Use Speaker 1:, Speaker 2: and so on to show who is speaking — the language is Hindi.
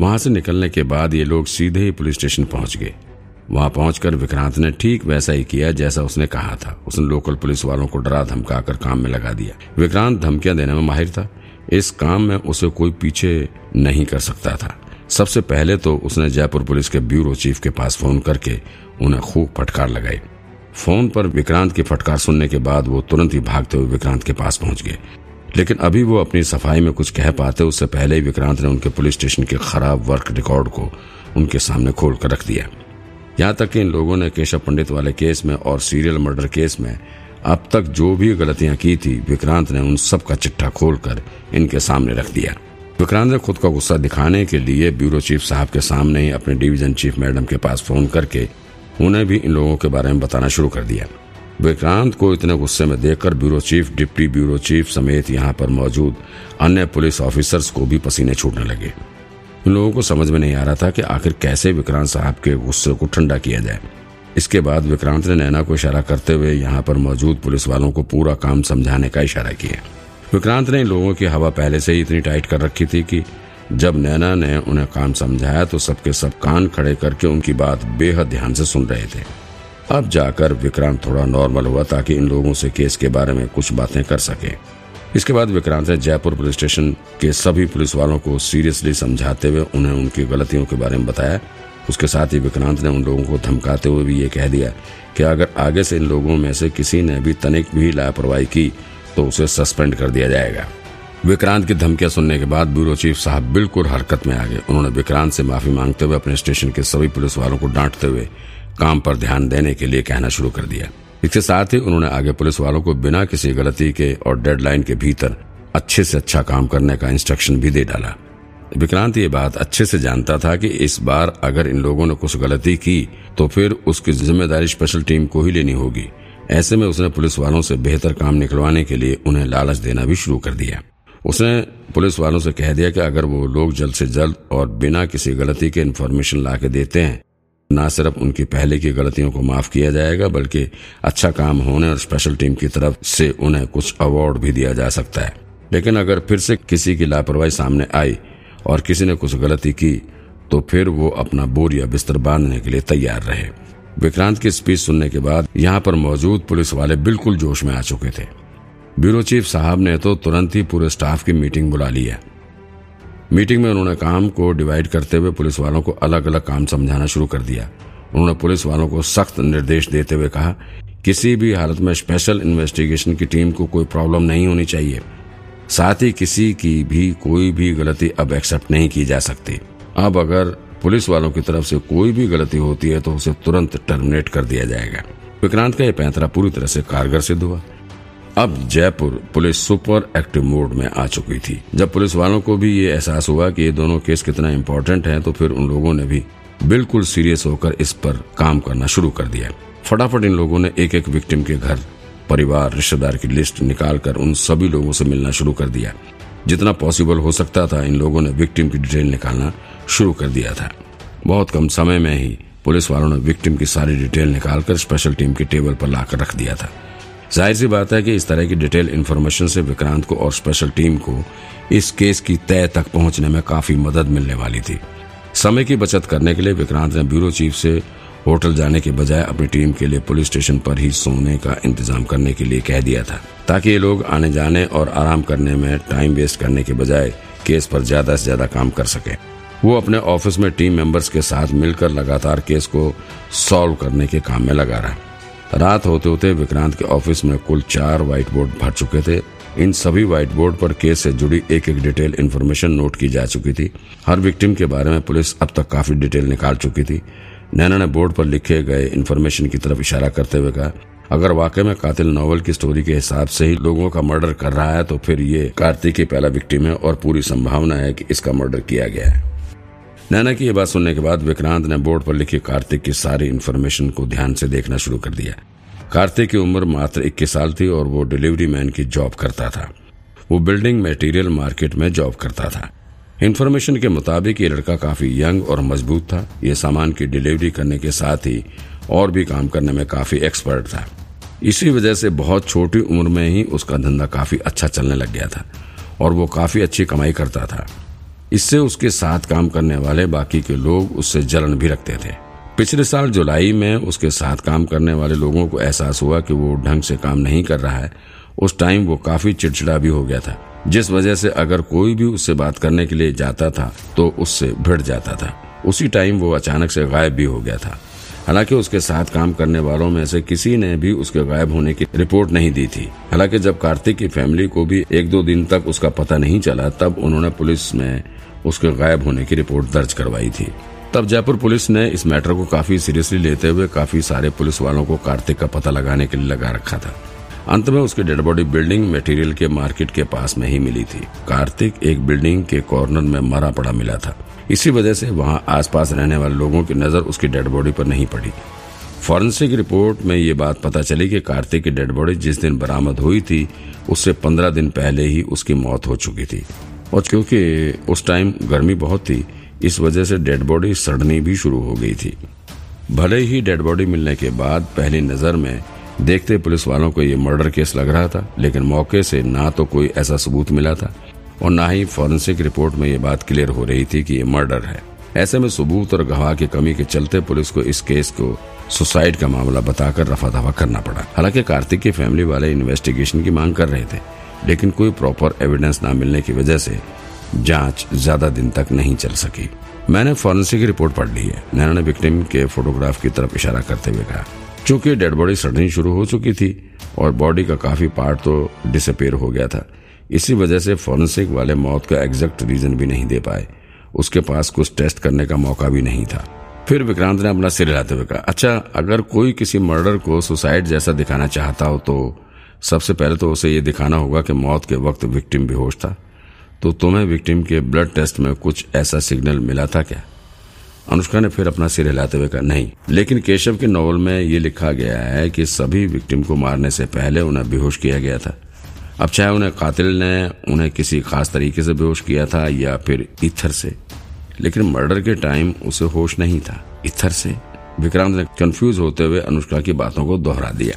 Speaker 1: वहाँ से निकलने के बाद ये लोग सीधे ही पुलिस स्टेशन पहुँच गए। वहाँ पहुंचकर विक्रांत ने ठीक वैसा ही किया जैसा उसने कहा था। उसने लोकल पुलिस वालों को डरा धमकाकर काम में लगा दिया। विक्रांत धमकियाँ देने में माहिर था। इस काम में उसे कोई पीछे नहीं कर सकता था। सबसे पहले तो उसने जयपुर पुलिस के ब्यूरो चीफ के पास फ़ोन करके उन्हें खूब फटकार लगाई। फ़ोन पर विक्रांत की फटकार सुनने के बाद वो तुरंत ही भागते हुए विक्रांत के पास पहुँच गए। लेकिन अभी वो अपनी सफ़ाई में कुछ कह पाते, उससे पहले ही विक्रांत ने उनके पुलिस स्टेशन के खराब वर्क रिकॉर्ड को उनके सामने खोल कर रख दिया। यहाँ तक कि इन लोगों ने केशव पंडित वाले केस में और सीरियल मर्डर केस में अब तक जो भी गलतियाँ की थी, विक्रांत ने उन सब का चिट्ठा खोलकर इनके सामने रख दिया। विक्रांत ने खुद का गुस्सा दिखाने के लिए ब्यूरो चीफ साहब के सामने ही अपने डिवीज़न चीफ मैडम के पास फ़ोन करके उन्हें भी इन लोगों के बारे में बताना शुरू कर दिया। विक्रांत को इतने गुस्से में देखकर bureau chief, deputy bureau chief समेत यहाँ पर मौजूद अन्य पुलिस ऑफिसर्स को भी पसीने छूटने लगे। इन लोगों को समझ में नहीं आ रहा था कि आखिर कैसे विक्रांत साहब के गुस्से को ठंडा किया जाए। इसके बाद विक्रांत ने नैना को इशारा करते हुए यहाँ पर मौजूद पुलिस वालों को पूरा काम समझाने का इशारा किया। विक्रांत ने लोगों की हवा पहले से ही इतनी टाइट कर रखी थी कि जब नैना ने उन्हें काम समझाया तो सबके सब कान खड़े करके उनकी बात बेहद ध्यान से सुन रहे थे। अब जाकर विक्रांत थोड़ा नॉर्मल हुआ ताकि इन लोगों से केस के बारे में कुछ बातें कर सके। इसके बाद विक्रांत ने जयपुर पुलिस स्टेशन के सभी पुलिस वालों को सीरियसली समझाते हुए उन्हें उनकी गलतियों के बारे में बताया। उसके साथ ही विक्रांत ने उन लोगों को धमकाते हुए भी ये कह दिया कि अगर आगे से इन लोगों में से किसी ने भी तनिक भी लापरवाही की तो उसे सस्पेंड कर दिया जाएगा। विक्रांत की धमकियाँ सुनने के बाद ब्यूरो चीफ साहब बिल्कुल हरकत में आ गए। उन्होंने विक्रांत से माफ़ी मांगते हुए अपने स्टेशन के सभी पुलिस वालों को डांटते हुए काम पर ध्यान देने के लिए कहना शुरू कर दिया। इसके साथ ही उन्होंने आगे पुलिस वालों को बिना किसी गलती के और डेडलाइन के भीतर अच्छे से अच्छा काम करने का इंस्ट्रक्शन भी दे डाला। विक्रांत ये बात अच्छे से जानता था कि इस बार अगर इन लोगों ने कुछ गलती की तो फिर उसकी ज़िम्मेदारी स्पेशल टीम को ही लेनी होगी। ऐसे में उसने पुलिस वालों से बेहतर काम निकलवाने के लिए उन्हें लालच देना भी शुरू कर दिया। उसने पुलिस वालों से कह दिया कि अगर वो लोग जल्द से जल्द और बिना किसी गलती के इन्फॉर्मेशन ला के देते हैं, न सिर्फ़ उनकी पहले की गलतियों को माफ़ किया जाएगा, बल्कि अच्छा काम होने और स्पेशल टीम की तरफ़ से उन्हें कुछ अवार्ड भी दिया जा सकता है। लेकिन अगर फिर से किसी की लापरवाही सामने आई और किसी ने कुछ गलती की तो फिर वो अपना बोर या बिस्तर बांधने के लिए तैयार रहे। विक्रांत की स्पीच सुनने के बाद यहाँ पर मौजूद पुलिस वाले बिल्कुल जोश में आ चुके थे। ब्यूरो चीफ साहब ने तो तुरंत ही पूरे स्टाफ की मीटिंग बुला ली है। मीटिंग में उन्होंने काम को डिवाइड करते हुए पुलिस वालों को अलग अलग काम समझाना शुरू कर दिया। उन्होंने पुलिस वालों को सख्त निर्देश देते हुए कहा, किसी भी हालत में स्पेशल इन्वेस्टिगेशन की टीम को कोई प्रॉब्लम नहीं होनी चाहिए। साथ ही किसी की भी कोई भी गलती अब एक्सेप्ट नहीं की जा सकती। अब अगर पुलिस वालों की तरफ़ से कोई भी गलती होती है तो उसे तुरंत टर्मिनेट कर दिया जाएगा। विक्रांत का यह पैंतरा पूरी तरह से कारगर सिद्ध हुआ। अब Jaipur police super active mode में आ चुकी थी। जब पुलिस वालों को भी ये एहसास हुआ कि ये दोनों केस कितना इम्पोर्टेंट है तो फिर उन लोगों ने भी बिल्कुल सीरियस होकर इस पर काम करना शुरू कर दिया। फटाफट इन लोगों ने एक एक विक्टिम के घर, परिवार, रिश्तेदार की लिस्ट निकाल कर उन सभी लोगों से मिलना शुरू कर दिया। जितना पॉसिबल हो सकता था, इन लोगों ने विक्टिम की डिटेल निकालना शुरू कर दिया था। बहुत कम समय में ही पुलिस वालों ने विक्टिम की सारी डिटेल निकालकर स्पेशल टीम के टेबल पर लाकर रख दिया था। ज़ाहिर सी बात है कि इस तरह की डिटेल इन्फॉर्मेशन से विक्रांत को और स्पेशल टीम को इस केस की तय तक पहुँचने में काफ़ी मदद मिलने वाली थी। समय की बचत करने के लिए विक्रांत ने ब्यूरो चीफ से होटल जाने के बजाय अपनी टीम के लिए पुलिस स्टेशन पर ही सोने का इंतज़ाम करने के लिए कह दिया था, ताकि ये लोग आने जाने और आराम करने में टाइम वेस्ट करने के बजाय केस पर ज़्यादा से ज़्यादा काम कर सके। वो अपने ऑफ़िस में टीम मेंबर्स के साथ मिलकर लगातार केस को सॉल्व करने के काम में लगा रहा। रात होते होते विक्रांत के ऑफ़िस में कुल चार व्हाइट बोर्ड भर चुके थे। इन सभी व्हाइट बोर्ड पर केस से जुड़ी एक एक डिटेल इन्फॉर्मेशन नोट की जा चुकी थी। हर विक्टिम के बारे में पुलिस अब तक काफ़ी डिटेल निकाल चुकी थी। नैना ने बोर्ड पर लिखे गए इन्फॉर्मेशन की तरफ़ इशारा करते हुए कहा, अगर वाकई में कातिल नॉवल की स्टोरी के हिसाब से ही लोगों का मर्डर कर रहा है तो फिर ये कार्तिक की पहला विक्टिम है और पूरी संभावना है कि इसका मर्डर किया गया है। नैना की यह बात सुनने के बाद विक्रांत ने बोर्ड पर लिखी कार्तिक की सारी इन्फॉर्मेशन को ध्यान से देखना शुरू कर दिया। कार्तिक की उम्र मात्र इक्कीस साल थी और वो डिलीवरी मैन की जॉब करता था। वो बिल्डिंग मटेरियल मार्केट में जॉब करता था। इन्फॉर्मेशन के मुताबिक ये लड़का काफ़ी यंग और मज़बूत था। ये सामान की डिलीवरी करने के साथ ही और भी काम करने में काफ़ी एक्सपर्ट था। इसी वजह से बहुत छोटी उम्र में ही उसका धंधा काफ़ी अच्छा चलने लग गया था और वो काफ़ी अच्छी कमाई करता था। इससे उसके साथ काम करने वाले बाकी के लोग उससे जलन भी रखते थे। पिछले साल जुलाई में उसके साथ काम करने वाले लोगों को एहसास हुआ कि वो ढंग से काम नहीं कर रहा है। उस टाइम वो काफ़ी चिड़चिड़ा भी हो गया था। जिस वजह से अगर कोई भी उससे बात करने के लिए जाता था तो उससे भिड़ जाता था। उसी टाइम वो अचानक से गायब भी हो गया था। हालाँकि उसके साथ काम करने वालों में से किसी ने भी उसके गायब होने की रिपोर्ट नहीं दी थी। हालाँकि जब कार्तिक की फैमिली को भी एक दो दिन तक उसका पता नहीं चला, तब उन्होंने पुलिस में उसके गायब होने की रिपोर्ट दर्ज करवाई थी। तब जयपुर पुलिस ने इस मैटर को काफ़ी सीरियसली लेते हुए काफ़ी सारे पुलिस वालों को कार्तिक का पता लगाने के लिए लगा रखा था। अंत में उसकी डेड बॉडी बिल्डिंग मटेरियल के मार्केट के पास में ही मिली थी। कार्तिक एक बिल्डिंग के कॉर्नर में मरा पड़ा मिला था। इसी वजह से वहाँ आसपास रहने वाले लोगों की नज़र उसकी डेड बॉडी पर नहीं पड़ी। फॉरेंसिक रिपोर्ट में ये बात पता चली कि कार्तिक की डेड बॉडी जिस दिन बरामद हुई थी, उससे पंद्रह दिन पहले ही उसकी मौत हो चुकी थी। और क्योंकि उस टाइम गर्मी बहुत थी, इस वजह से डेड बॉडी सड़नी भी शुरू हो गई थी। भले ही डेड बॉडी मिलने के बाद पहली नज़र में देखते पुलिस वालों को ये मर्डर केस लग रहा था, लेकिन मौके से ना तो कोई ऐसा सबूत मिला था, और न ही फॉरेंसिक रिपोर्ट में ये बात क्लियर हो रही थी कि ये मर्डर है। ऐसे में सबूत और गवाह की कमी के चलते पुलिस को इस केस को सुसाइड का मामला बताकर रफा दफ़ा करना पड़ा। हालाँकि कार्तिक की फैमिली वाले इन्वेस्टिगेशन की मांग कर रहे थे लेकिन कोई प्रॉपर एविडेंस न मिलने की वजह से जाँच ज़्यादा दिन तक नहीं चल सकी। मैंने फॉरेंसिक रिपोर्ट पढ़ ली है। नैना ने विक्टिम के फोटोग्राफ की तरफ़ इशारा करते हुए कहा, चूँकि डेड बॉडी सड़नी शुरू हो चुकी थी और बॉडी का काफ़ी पार्ट तो डिसअपेयर हो गया था, इसी वजह से फॉरेंसिक वाले मौत का एग्जैक्ट रीजन भी नहीं दे पाए। उसके पास कुछ टेस्ट करने का मौका भी नहीं था। फिर विक्रांत ने अपना सिर हिलाते हुए कहा अच्छा अगर कोई किसी मर्डर को सुसाइड जैसा दिखाना चाहता हो तो सबसे पहले तो उसे ये दिखाना होगा कि मौत के वक्त विक्टिम बेहोश था। तो तुम्हें विक्टिम के ब्लड टेस्ट में कुछ ऐसा सिग्नल मिला था क्या? अनुष्का ने फिर अपना सिर हिलाते हुए कहा, नहीं। लेकिन केशव के नॉवल में ये लिखा गया है कि सभी विक्टिम को मारने से पहले उन्हें बेहोश किया गया था। अब चाहे उन्हें कातिल ने उन्हें किसी खास तरीके से बेहोश किया था या फिर इथर से, लेकिन मर्डर के टाइम उसे होश नहीं था। इथर से? विक्रांत ने कंफ्यूज होते हुए अनुष्का की बातों को दोहरा दिया।